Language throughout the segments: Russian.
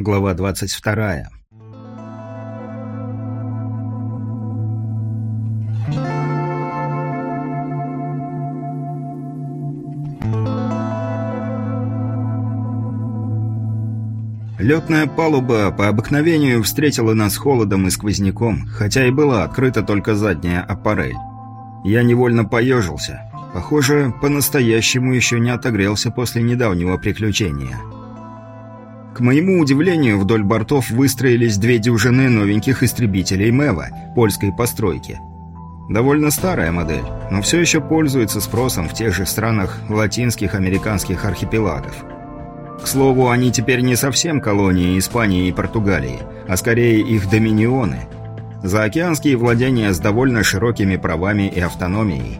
Глава 22. Летная палуба по обыкновению встретила нас холодом и сквозняком, хотя и была открыта только задняя аппарель. Я невольно поежился. Похоже, по-настоящему еще не отогрелся после недавнего приключения. К моему удивлению, вдоль бортов выстроились две дюжины новеньких истребителей МЭВА, польской постройки. Довольно старая модель, но все еще пользуется спросом в тех же странах латинских американских архипелагов. К слову, они теперь не совсем колонии Испании и Португалии, а скорее их доминионы. Заокеанские владения с довольно широкими правами и автономией.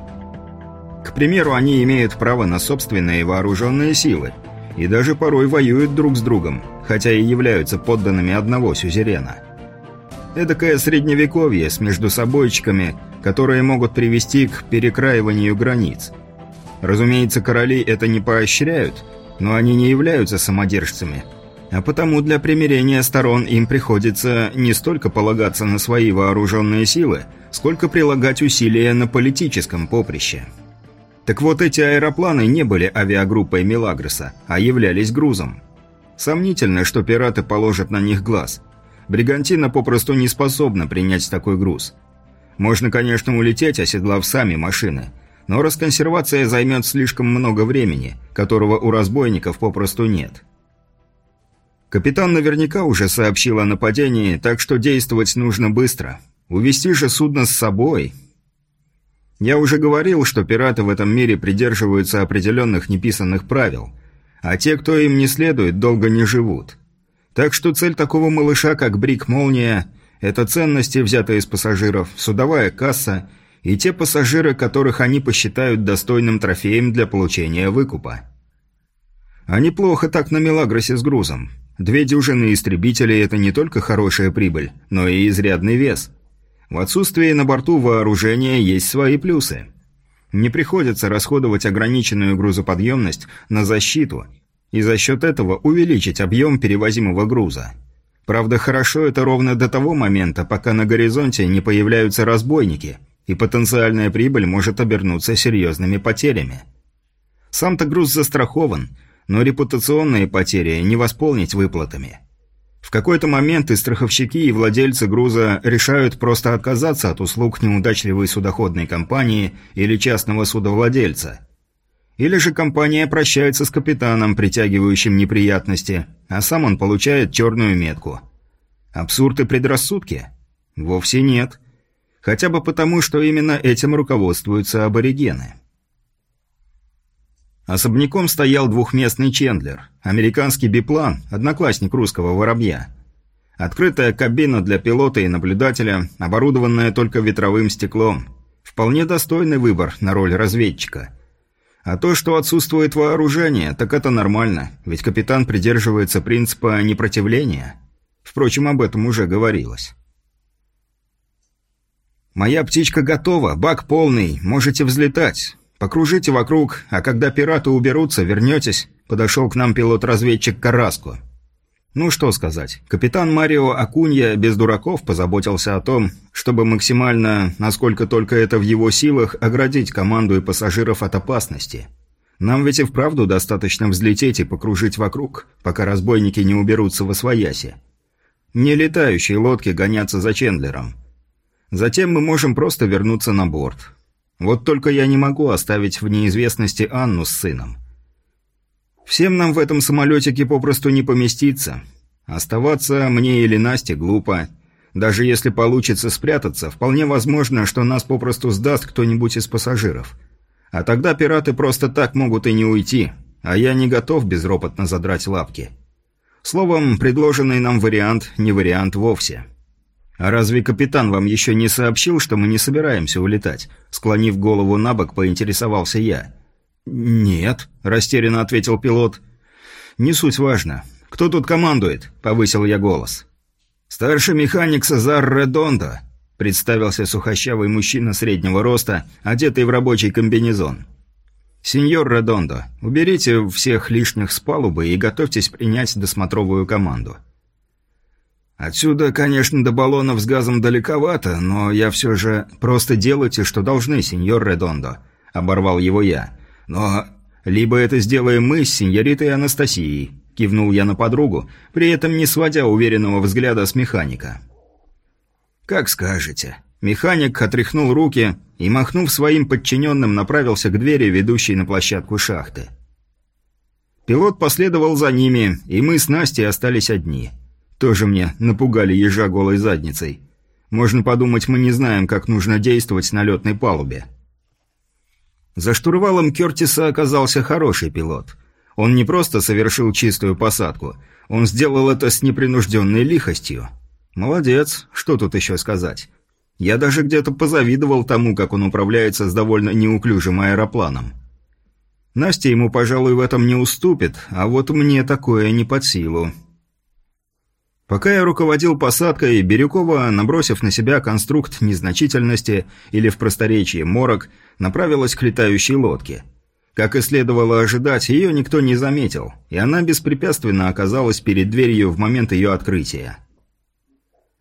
К примеру, они имеют право на собственные вооруженные силы и даже порой воюют друг с другом, хотя и являются подданными одного сюзерена. Эдакое средневековье с междусобойчиками, которые могут привести к перекраиванию границ. Разумеется, короли это не поощряют – но они не являются самодержцами. А потому для примирения сторон им приходится не столько полагаться на свои вооруженные силы, сколько прилагать усилия на политическом поприще. Так вот, эти аэропланы не были авиагруппой Мелагроса, а являлись грузом. Сомнительно, что пираты положат на них глаз. Бригантина попросту не способна принять такой груз. Можно, конечно, улететь, оседлав сами машины – но расконсервация займет слишком много времени, которого у разбойников попросту нет. Капитан наверняка уже сообщил о нападении, так что действовать нужно быстро. Увести же судно с собой... Я уже говорил, что пираты в этом мире придерживаются определенных неписанных правил, а те, кто им не следует, долго не живут. Так что цель такого малыша, как Брик Молния, это ценности, взятые из пассажиров, судовая касса и те пассажиры, которых они посчитают достойным трофеем для получения выкупа. А неплохо так на Мелагросе с грузом. Две дюжины истребителей – это не только хорошая прибыль, но и изрядный вес. В отсутствии на борту вооружения есть свои плюсы. Не приходится расходовать ограниченную грузоподъемность на защиту и за счет этого увеличить объем перевозимого груза. Правда, хорошо это ровно до того момента, пока на горизонте не появляются разбойники – и потенциальная прибыль может обернуться серьезными потерями. Сам-то груз застрахован, но репутационные потери не восполнить выплатами. В какой-то момент и страховщики, и владельцы груза решают просто отказаться от услуг неудачливой судоходной компании или частного судовладельца. Или же компания прощается с капитаном, притягивающим неприятности, а сам он получает черную метку. Абсурд и предрассудки? Вовсе нет. Хотя бы потому, что именно этим руководствуются аборигены. Особняком стоял двухместный Чендлер, американский биплан, одноклассник русского воробья. Открытая кабина для пилота и наблюдателя, оборудованная только ветровым стеклом. Вполне достойный выбор на роль разведчика. А то, что отсутствует вооружение, так это нормально, ведь капитан придерживается принципа непротивления. Впрочем, об этом уже говорилось. «Моя птичка готова, бак полный, можете взлетать. Покружите вокруг, а когда пираты уберутся, вернетесь», – подошел к нам пилот-разведчик Караско. Ну что сказать, капитан Марио Акунья без дураков позаботился о том, чтобы максимально, насколько только это в его силах, оградить команду и пассажиров от опасности. Нам ведь и вправду достаточно взлететь и покружить вокруг, пока разбойники не уберутся во свояси. Не летающие лодки гоняться за Чендлером – Затем мы можем просто вернуться на борт. Вот только я не могу оставить в неизвестности Анну с сыном. Всем нам в этом самолетике попросту не поместиться. Оставаться мне или Насте глупо. Даже если получится спрятаться, вполне возможно, что нас попросту сдаст кто-нибудь из пассажиров. А тогда пираты просто так могут и не уйти, а я не готов безропотно задрать лапки. Словом, предложенный нам вариант не вариант вовсе. «А разве капитан вам еще не сообщил, что мы не собираемся улетать?» Склонив голову на бок, поинтересовался я. «Нет», – растерянно ответил пилот. «Не суть важно. Кто тут командует?» – повысил я голос. «Старший механик Сазар Редондо», – представился сухощавый мужчина среднего роста, одетый в рабочий комбинезон. «Сеньор Редондо, уберите всех лишних с палубы и готовьтесь принять досмотровую команду». «Отсюда, конечно, до баллонов с газом далековато, но я все же... Просто делайте, что должны, сеньор Редондо», — оборвал его я. «Но либо это сделаем мы с сеньоритой Анастасией», — кивнул я на подругу, при этом не сводя уверенного взгляда с механика. «Как скажете». Механик отряхнул руки и, махнув своим подчиненным, направился к двери, ведущей на площадку шахты. Пилот последовал за ними, и мы с Настей остались одни. Тоже мне напугали ежа голой задницей. Можно подумать, мы не знаем, как нужно действовать на летной палубе. За штурвалом Кертиса оказался хороший пилот. Он не просто совершил чистую посадку, он сделал это с непринужденной лихостью. Молодец, что тут еще сказать. Я даже где-то позавидовал тому, как он управляется с довольно неуклюжим аэропланом. Настя ему, пожалуй, в этом не уступит, а вот мне такое не под силу. Пока я руководил посадкой, Бирюкова, набросив на себя конструкт незначительности или в просторечии морок, направилась к летающей лодке. Как и следовало ожидать, ее никто не заметил, и она беспрепятственно оказалась перед дверью в момент ее открытия.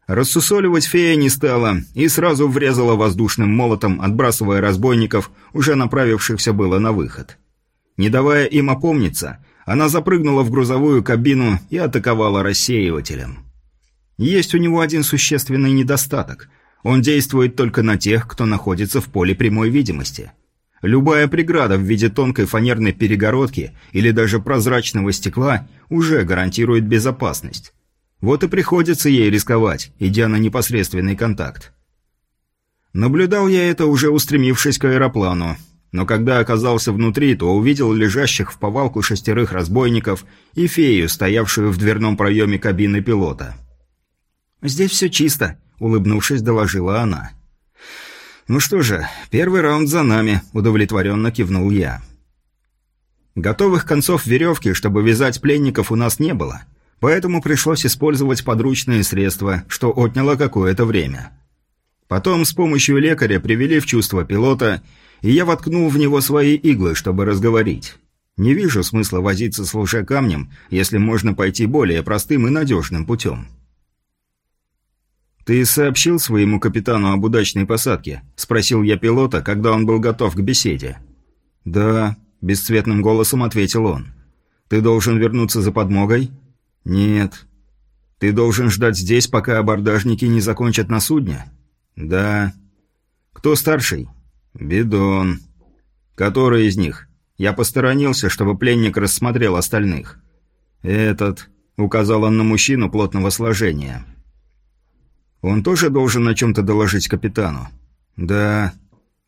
Рассусоливать фея не стала и сразу врезала воздушным молотом, отбрасывая разбойников, уже направившихся было на выход. Не давая им опомниться, она запрыгнула в грузовую кабину и атаковала рассеивателем. Есть у него один существенный недостаток. Он действует только на тех, кто находится в поле прямой видимости. Любая преграда в виде тонкой фанерной перегородки или даже прозрачного стекла уже гарантирует безопасность. Вот и приходится ей рисковать, идя на непосредственный контакт. Наблюдал я это, уже устремившись к аэроплану, но когда оказался внутри, то увидел лежащих в повалку шестерых разбойников и фею, стоявшую в дверном проеме кабины пилота. «Здесь все чисто», — улыбнувшись, доложила она. «Ну что же, первый раунд за нами», — удовлетворенно кивнул я. Готовых концов веревки, чтобы вязать пленников, у нас не было — Поэтому пришлось использовать подручные средства, что отняло какое-то время. Потом с помощью лекаря привели в чувство пилота, я воткнул в него свои иглы, чтобы разговорить. Не вижу смысла возиться с лжекамнем, если можно пойти более простым и надежным путем. «Ты сообщил своему капитану об удачной посадке?» – спросил я пилота, когда он был готов к беседе. «Да», – бесцветным голосом ответил он. «Ты должен вернуться за подмогой?» «Нет. Ты должен ждать здесь, пока абордажники не закончат на судне?» «Да». «Кто старший?» «Бидон». «Который из них?» «Я посторонился, чтобы пленник рассмотрел остальных». «Этот», — указал он на мужчину плотного сложения. «Он тоже должен о чем-то доложить капитану?» «Да».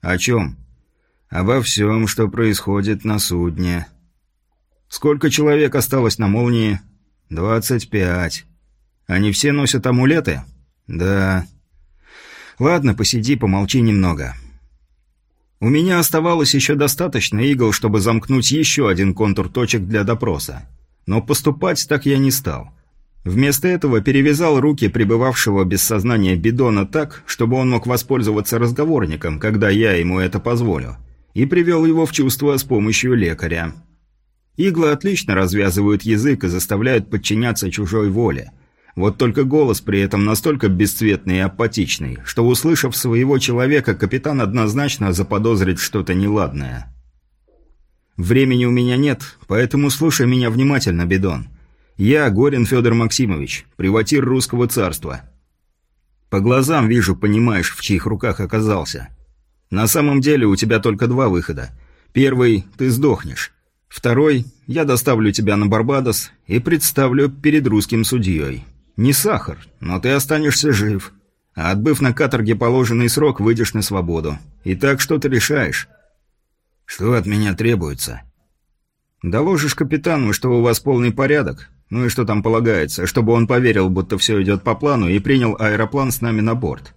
«О чем?» «Обо всем, что происходит на судне». «Сколько человек осталось на молнии?» «Двадцать пять. Они все носят амулеты?» «Да». «Ладно, посиди, помолчи немного». У меня оставалось еще достаточно игл, чтобы замкнуть еще один контур точек для допроса. Но поступать так я не стал. Вместо этого перевязал руки пребывавшего без сознания бидона так, чтобы он мог воспользоваться разговорником, когда я ему это позволю, и привел его в чувство с помощью лекаря. Иглы отлично развязывают язык и заставляют подчиняться чужой воле. Вот только голос при этом настолько бесцветный и апатичный, что, услышав своего человека, капитан однозначно заподозрит что-то неладное. «Времени у меня нет, поэтому слушай меня внимательно, Бедон. Я Горин Федор Максимович, приватир русского царства. По глазам вижу, понимаешь, в чьих руках оказался. На самом деле у тебя только два выхода. Первый – ты сдохнешь. Второй – я доставлю тебя на Барбадос и представлю перед русским судьей. Не сахар, но ты останешься жив. А отбыв на каторге положенный срок, выйдешь на свободу. Итак, что ты решаешь? Что от меня требуется? Доложишь капитану, что у вас полный порядок, ну и что там полагается, чтобы он поверил, будто все идет по плану и принял аэроплан с нами на борт.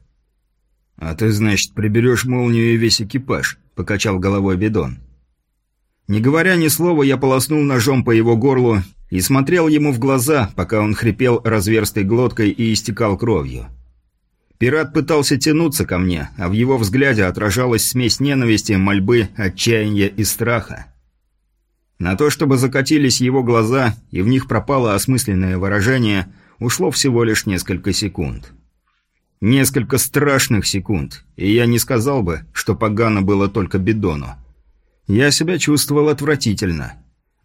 «А ты, значит, приберешь молнию и весь экипаж», — покачал головой Бедон. Не говоря ни слова, я полоснул ножом по его горлу и смотрел ему в глаза, пока он хрипел разверстой глоткой и истекал кровью. Пират пытался тянуться ко мне, а в его взгляде отражалась смесь ненависти, мольбы, отчаяния и страха. На то, чтобы закатились его глаза, и в них пропало осмысленное выражение, ушло всего лишь несколько секунд. Несколько страшных секунд, и я не сказал бы, что погано было только Бидону. Я себя чувствовал отвратительно.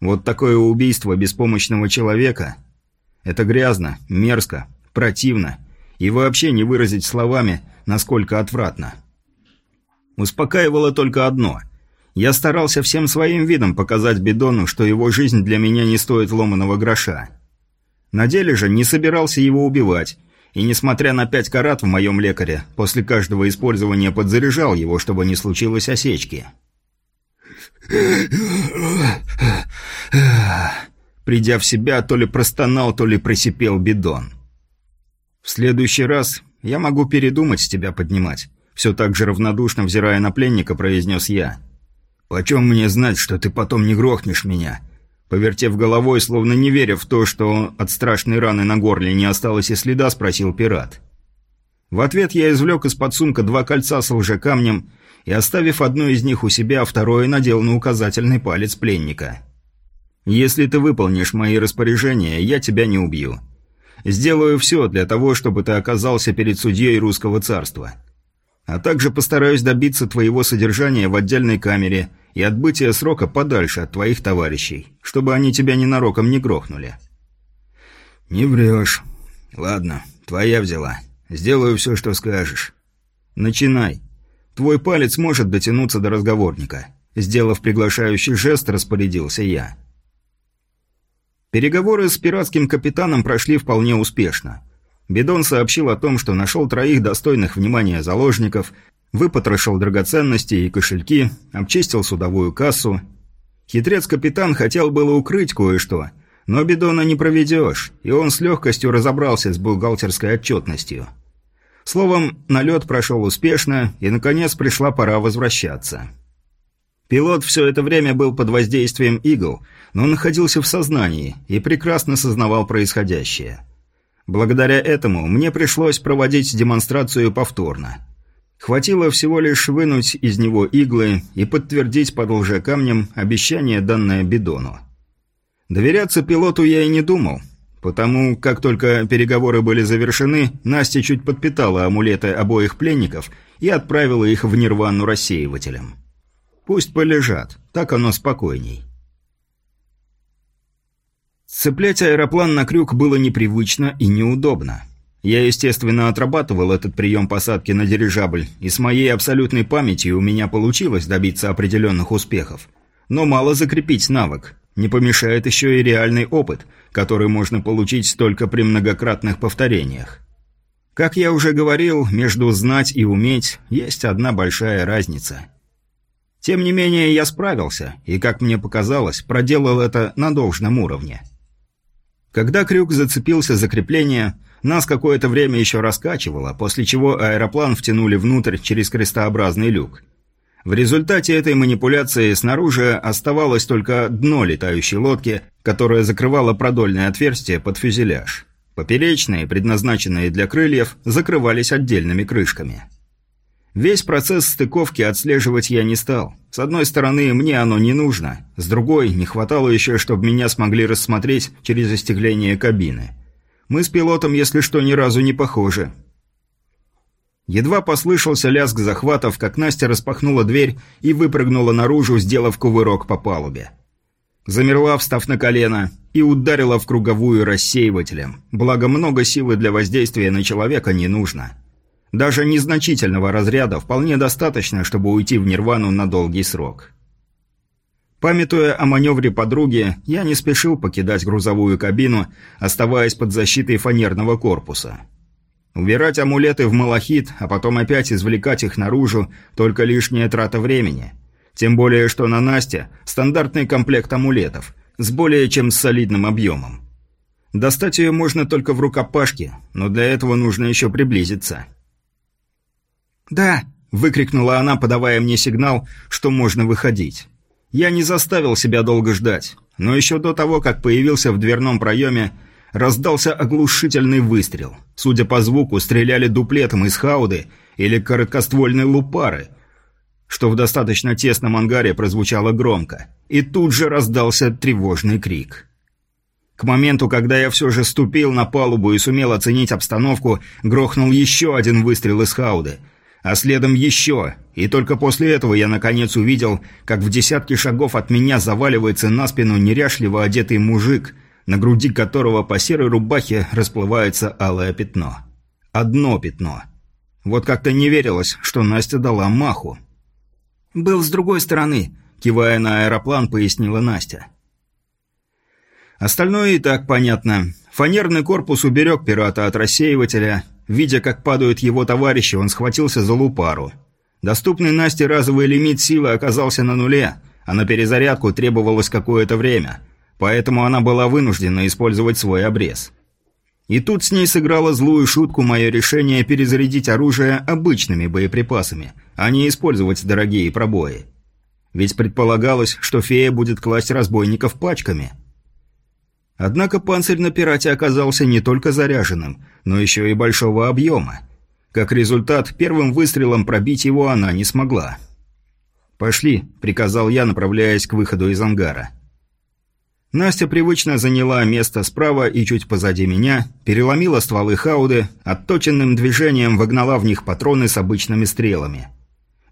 Вот такое убийство беспомощного человека – это грязно, мерзко, противно и вообще не выразить словами, насколько отвратно. Успокаивало только одно – я старался всем своим видом показать Бидону, что его жизнь для меня не стоит ломаного гроша. На деле же не собирался его убивать, и, несмотря на пять карат в моем лекаре, после каждого использования подзаряжал его, чтобы не случилось осечки. Придя в себя, то ли простонал, то ли просипел бидон. «В следующий раз я могу передумать с тебя поднимать», все так же равнодушно взирая на пленника, произнес я. «Почем мне знать, что ты потом не грохнешь меня?» Повертев головой, словно не веря в то, что от страшной раны на горле не осталось и следа, спросил пират. В ответ я извлек из-под сумка два кольца с лжекамнем и, оставив одно из них у себя, второе надел на указательный палец пленника. «Если ты выполнишь мои распоряжения, я тебя не убью. Сделаю все для того, чтобы ты оказался перед судьей русского царства. А также постараюсь добиться твоего содержания в отдельной камере и отбытия срока подальше от твоих товарищей, чтобы они тебя ненароком не грохнули». «Не врешь. Ладно, твоя взяла. Сделаю все, что скажешь». «Начинай. Твой палец может дотянуться до разговорника». Сделав приглашающий жест, распорядился я. Переговоры с пиратским капитаном прошли вполне успешно. Бедон сообщил о том, что нашел троих достойных внимания заложников Выпотрошил драгоценности и кошельки, обчистил судовую кассу. Хитрец-капитан хотел было укрыть кое-что, но бидона не проведешь, и он с легкостью разобрался с бухгалтерской отчетностью. Словом, налет прошел успешно, и, наконец, пришла пора возвращаться. Пилот все это время был под воздействием игл, но находился в сознании и прекрасно сознавал происходящее. Благодаря этому мне пришлось проводить демонстрацию повторно. Хватило всего лишь вынуть из него иглы и подтвердить под лжекамнем обещание, данное Бидону. Доверяться пилоту я и не думал, потому как только переговоры были завершены, Настя чуть подпитала амулеты обоих пленников и отправила их в нирвану рассеивателем. Пусть полежат, так оно спокойней. Цеплять аэроплан на крюк было непривычно и неудобно. Я, естественно, отрабатывал этот прием посадки на дирижабль, и с моей абсолютной памятью у меня получилось добиться определенных успехов. Но мало закрепить навык. Не помешает еще и реальный опыт, который можно получить только при многократных повторениях. Как я уже говорил, между знать и уметь есть одна большая разница. Тем не менее, я справился, и, как мне показалось, проделал это на должном уровне. Когда крюк зацепился за крепление, нас какое-то время еще раскачивало, после чего аэроплан втянули внутрь через крестообразный люк. В результате этой манипуляции снаружи оставалось только дно летающей лодки, которое закрывало продольное отверстие под фюзеляж. Поперечные, предназначенные для крыльев, закрывались отдельными крышками. Весь процесс стыковки отслеживать я не стал. С одной стороны, мне оно не нужно, с другой, не хватало еще, чтобы меня смогли рассмотреть через остекление кабины. Мы с пилотом, если что, ни разу не похожи. Едва послышался лязг захватов, как Настя распахнула дверь и выпрыгнула наружу, сделав кувырок по палубе. Замерла, встав на колено, и ударила в круговую рассеивателем. Благо, много силы для воздействия на человека не нужно. Даже незначительного разряда вполне достаточно, чтобы уйти в нирвану на долгий срок. Памятуя о маневре подруги, я не спешил покидать грузовую кабину, оставаясь под защитой фанерного корпуса. Убирать амулеты в малахит, а потом опять извлекать их наружу – только лишняя трата времени. Тем более, что на Насте стандартный комплект амулетов, с более чем солидным объемом. Достать ее можно только в рукопашке, но для этого нужно еще приблизиться. «Да!» – выкрикнула она, подавая мне сигнал, что можно выходить. Я не заставил себя долго ждать, но еще до того, как появился в дверном проеме, раздался оглушительный выстрел. Судя по звуку, стреляли дуплетом из хауды или короткоствольной лупары, что в достаточно тесном ангаре прозвучало громко. И тут же раздался тревожный крик. К моменту, когда я все же ступил на палубу и сумел оценить обстановку, грохнул еще один выстрел из хауды. А следом еще. И только после этого я наконец увидел, как в десятки шагов от меня заваливается на спину неряшливо одетый мужик, на груди которого по серой рубахе расплывается алое пятно. Одно пятно. Вот как-то не верилось, что Настя дала маху. «Был с другой стороны», – кивая на аэроплан, пояснила Настя. Остальное и так понятно. Фанерный корпус уберег пирата от рассеивателя. Видя, как падают его товарищи, он схватился за лупару. Доступный Насте разовый лимит силы оказался на нуле, а на перезарядку требовалось какое-то время. Поэтому она была вынуждена использовать свой обрез. И тут с ней сыграло злую шутку мое решение перезарядить оружие обычными боеприпасами, а не использовать дорогие пробои. Ведь предполагалось, что фея будет класть разбойников пачками – Однако панцирь на пирате оказался не только заряженным, но еще и большого объема. Как результат, первым выстрелом пробить его она не смогла. «Пошли», — приказал я, направляясь к выходу из ангара. Настя привычно заняла место справа и чуть позади меня, переломила стволы хауды, отточенным движением вогнала в них патроны с обычными стрелами.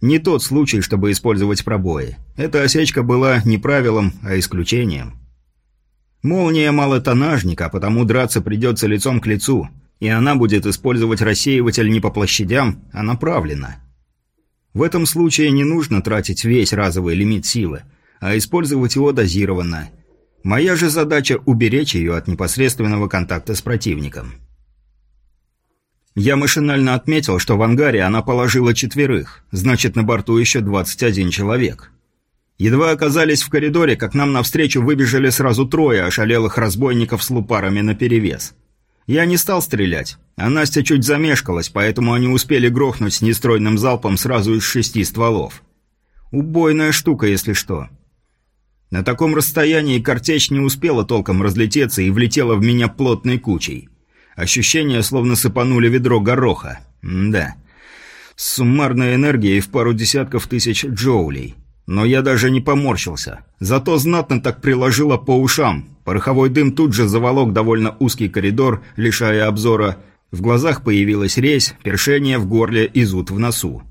Не тот случай, чтобы использовать пробои. Эта осечка была не правилом, а исключением. Молния малотонажника, потому драться придется лицом к лицу, и она будет использовать рассеиватель не по площадям, а направленно. В этом случае не нужно тратить весь разовый лимит силы, а использовать его дозированно. Моя же задача – уберечь ее от непосредственного контакта с противником. Я машинально отметил, что в ангаре она положила четверых, значит на борту еще 21 человек. Едва оказались в коридоре, как нам навстречу выбежали сразу трое ошалелых разбойников с лупарами наперевес. Я не стал стрелять, а Настя чуть замешкалась, поэтому они успели грохнуть с нестройным залпом сразу из шести стволов. Убойная штука, если что. На таком расстоянии картечь не успела толком разлететься и влетела в меня плотной кучей. Ощущение, словно сыпанули ведро гороха. М да. Суммарная энергия в пару десятков тысяч джоулей. Но я даже не поморщился. Зато знатно так приложило по ушам. Пороховой дым тут же заволок довольно узкий коридор, лишая обзора. В глазах появилась резь, першение в горле и зуд в носу.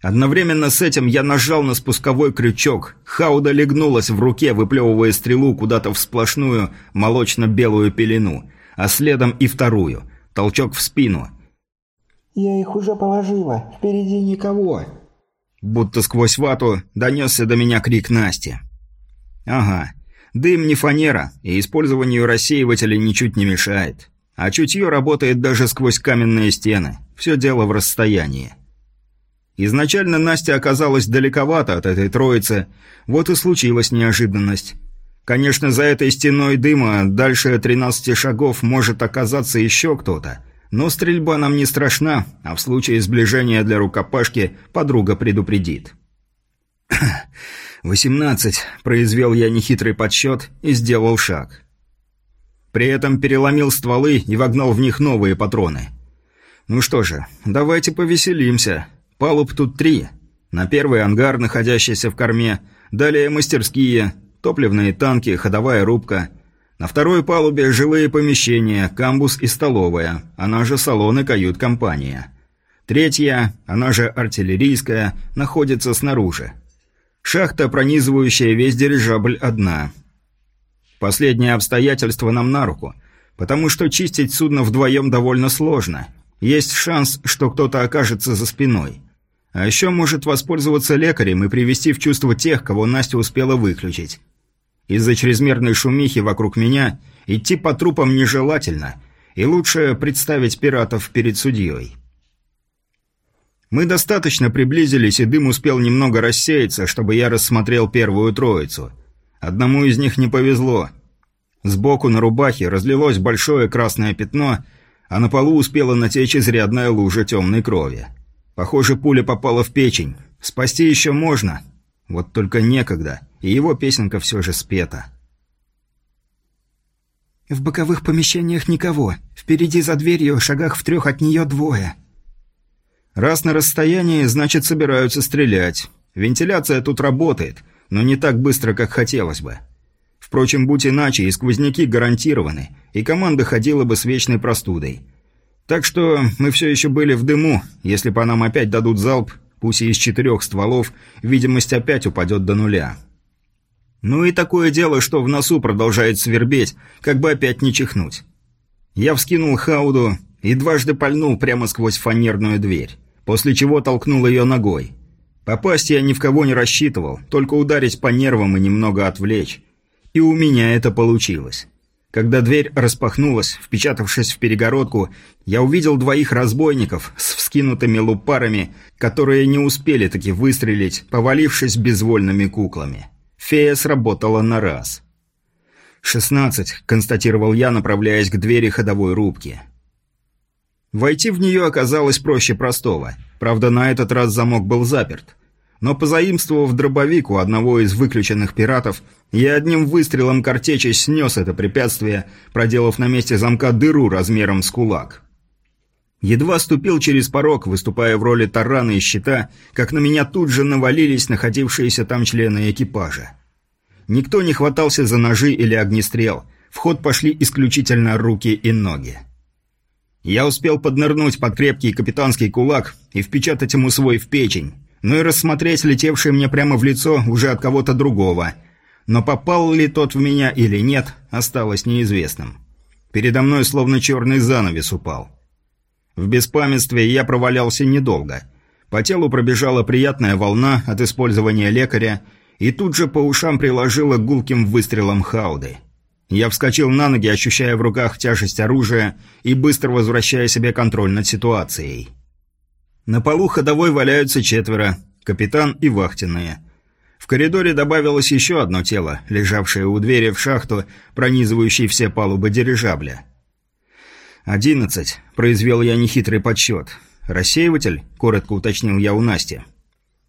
Одновременно с этим я нажал на спусковой крючок. Хауда легнулась в руке, выплевывая стрелу куда-то в сплошную молочно-белую пелену, а следом и вторую. Толчок в спину – «Я их уже положила. Впереди никого». Будто сквозь вату донесся до меня крик Насти. «Ага. Дым не фанера, и использованию рассеивателя ничуть не мешает. А чутье работает даже сквозь каменные стены. Все дело в расстоянии». Изначально Настя оказалась далековато от этой троицы, вот и случилась неожиданность. Конечно, за этой стеной дыма дальше 13 шагов может оказаться еще кто-то, но стрельба нам не страшна, а в случае сближения для рукопашки подруга предупредит. «Восемнадцать», – произвел я нехитрый подсчет и сделал шаг. При этом переломил стволы и вогнал в них новые патроны. Ну что же, давайте повеселимся. Палуб тут три. На первый ангар, находящийся в корме, далее мастерские, топливные танки, ходовая рубка – на второй палубе жилые помещения, камбус и столовая, она же салон и кают-компания. Третья, она же артиллерийская, находится снаружи. Шахта, пронизывающая весь дирижабль, одна. Последнее обстоятельство нам на руку, потому что чистить судно вдвоем довольно сложно. Есть шанс, что кто-то окажется за спиной. А еще может воспользоваться лекарем и привести в чувство тех, кого Настя успела выключить. Из-за чрезмерной шумихи вокруг меня идти по трупам нежелательно, и лучше представить пиратов перед судьей. Мы достаточно приблизились, и дым успел немного рассеяться, чтобы я рассмотрел первую троицу. Одному из них не повезло. Сбоку на рубахе разлилось большое красное пятно, а на полу успела натечь изрядная лужа темной крови. Похоже, пуля попала в печень. Спасти еще можно, вот только некогда и его песенка все же спета. «В боковых помещениях никого. Впереди за дверью, шагах в трех от нее двое». «Раз на расстоянии, значит, собираются стрелять. Вентиляция тут работает. но не так быстро, как хотелось бы. Впрочем, будь иначе, и сквозняки гарантированы, и команда ходила бы с вечной простудой. Так что мы все еще были в дыму, если по нам опять дадут залп, пусть и из четырех стволов, видимость опять упадет до нуля. Ну и такое дело, что в носу продолжает свербеть, как бы опять не чихнуть. Я вскинул хауду и дважды пальнул прямо сквозь фанерную дверь, после чего толкнул ее ногой. Попасть я ни в кого не рассчитывал, только ударить по нервам и немного отвлечь. И у меня это получилось. Когда дверь распахнулась, впечатавшись в перегородку, я увидел двоих разбойников с вскинутыми лупарами, которые не успели таки выстрелить, повалившись безвольными куклами. Фея сработала на раз. «Шестнадцать», — констатировал я, направляясь к двери ходовой рубки. Войти в нее оказалось проще простого. Правда, на этот раз замок был заперт но позаимствовав дробовик у одного из выключенных пиратов, я одним выстрелом картечи снес это препятствие, проделав на месте замка дыру размером с кулак. Едва ступил через порог, выступая в роли тарана и щита, как на меня тут же навалились находившиеся там члены экипажа. Никто не хватался за ножи или огнестрел, в ход пошли исключительно руки и ноги. Я успел поднырнуть под крепкий капитанский кулак и впечатать ему свой в печень, но и рассмотреть летевший мне прямо в лицо уже от кого-то другого. Но попал ли тот в меня или нет, осталось неизвестным. Передо мной словно черный занавес упал. В беспамятстве я провалялся недолго. По телу пробежала приятная волна от использования лекаря, и тут же по ушам приложила гулким выстрелом хауды. Я вскочил на ноги, ощущая в руках тяжесть оружия и быстро возвращая себе контроль над ситуацией. На полу ходовой валяются четверо, капитан и вахтенные. В коридоре добавилось еще одно тело, лежавшее у двери в шахту, пронизывающей все палубы дирижабля. «Одиннадцать», — произвел я нехитрый подсчет. «Рассеиватель?» — коротко уточнил я у Насти.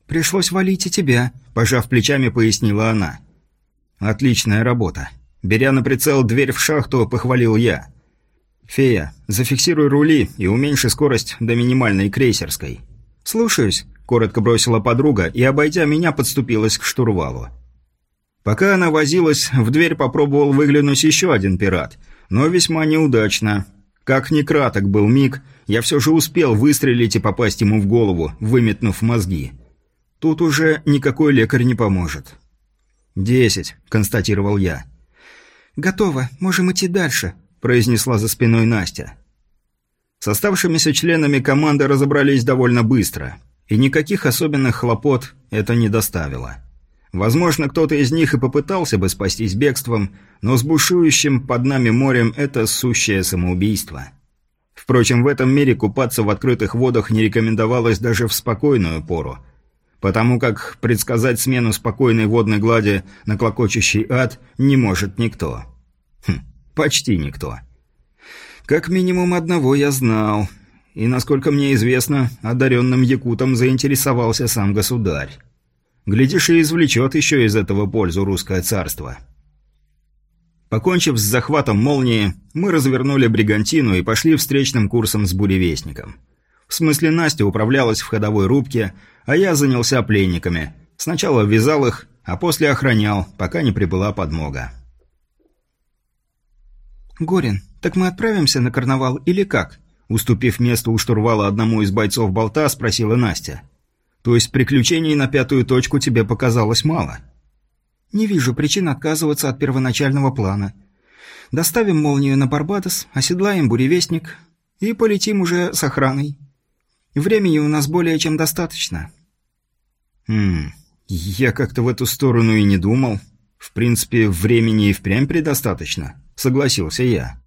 «Пришлось валить и тебя», — пожав плечами, пояснила она. «Отличная работа». Беря на прицел дверь в шахту, похвалил я. «Фея, зафиксируй рули и уменьши скорость до минимальной крейсерской». «Слушаюсь», — коротко бросила подруга и, обойдя меня, подступилась к штурвалу. Пока она возилась, в дверь попробовал выглянуть еще один пират, но весьма неудачно. Как ни краток был миг, я все же успел выстрелить и попасть ему в голову, выметнув мозги. Тут уже никакой лекарь не поможет. «Десять», — констатировал я. «Готово, можем идти дальше», – произнесла за спиной Настя. С оставшимися членами команды разобрались довольно быстро, и никаких особенных хлопот это не доставило. Возможно, кто-то из них и попытался бы спастись бегством, но с бушующим под нами морем это сущее самоубийство. Впрочем, в этом мире купаться в открытых водах не рекомендовалось даже в спокойную пору, потому как предсказать смену спокойной водной глади на клокочущий ад не может никто. Хм. Почти никто. Как минимум одного я знал. И, насколько мне известно, одаренным якутом заинтересовался сам государь. Глядишь, и извлечет еще из этого пользу русское царство. Покончив с захватом молнии, мы развернули бригантину и пошли встречным курсом с буревестником. В смысле, Настя управлялась в ходовой рубке, а я занялся пленниками. Сначала вязал их, а после охранял, пока не прибыла подмога. «Горин, так мы отправимся на карнавал или как?» Уступив место у штурвала одному из бойцов болта, спросила Настя. «То есть приключений на пятую точку тебе показалось мало?» «Не вижу причин отказываться от первоначального плана. Доставим молнию на Барбадос, оседлаем буревестник и полетим уже с охраной. Времени у нас более чем достаточно». «Хм, я как-то в эту сторону и не думал. В принципе, времени и впрямь предостаточно согласился я.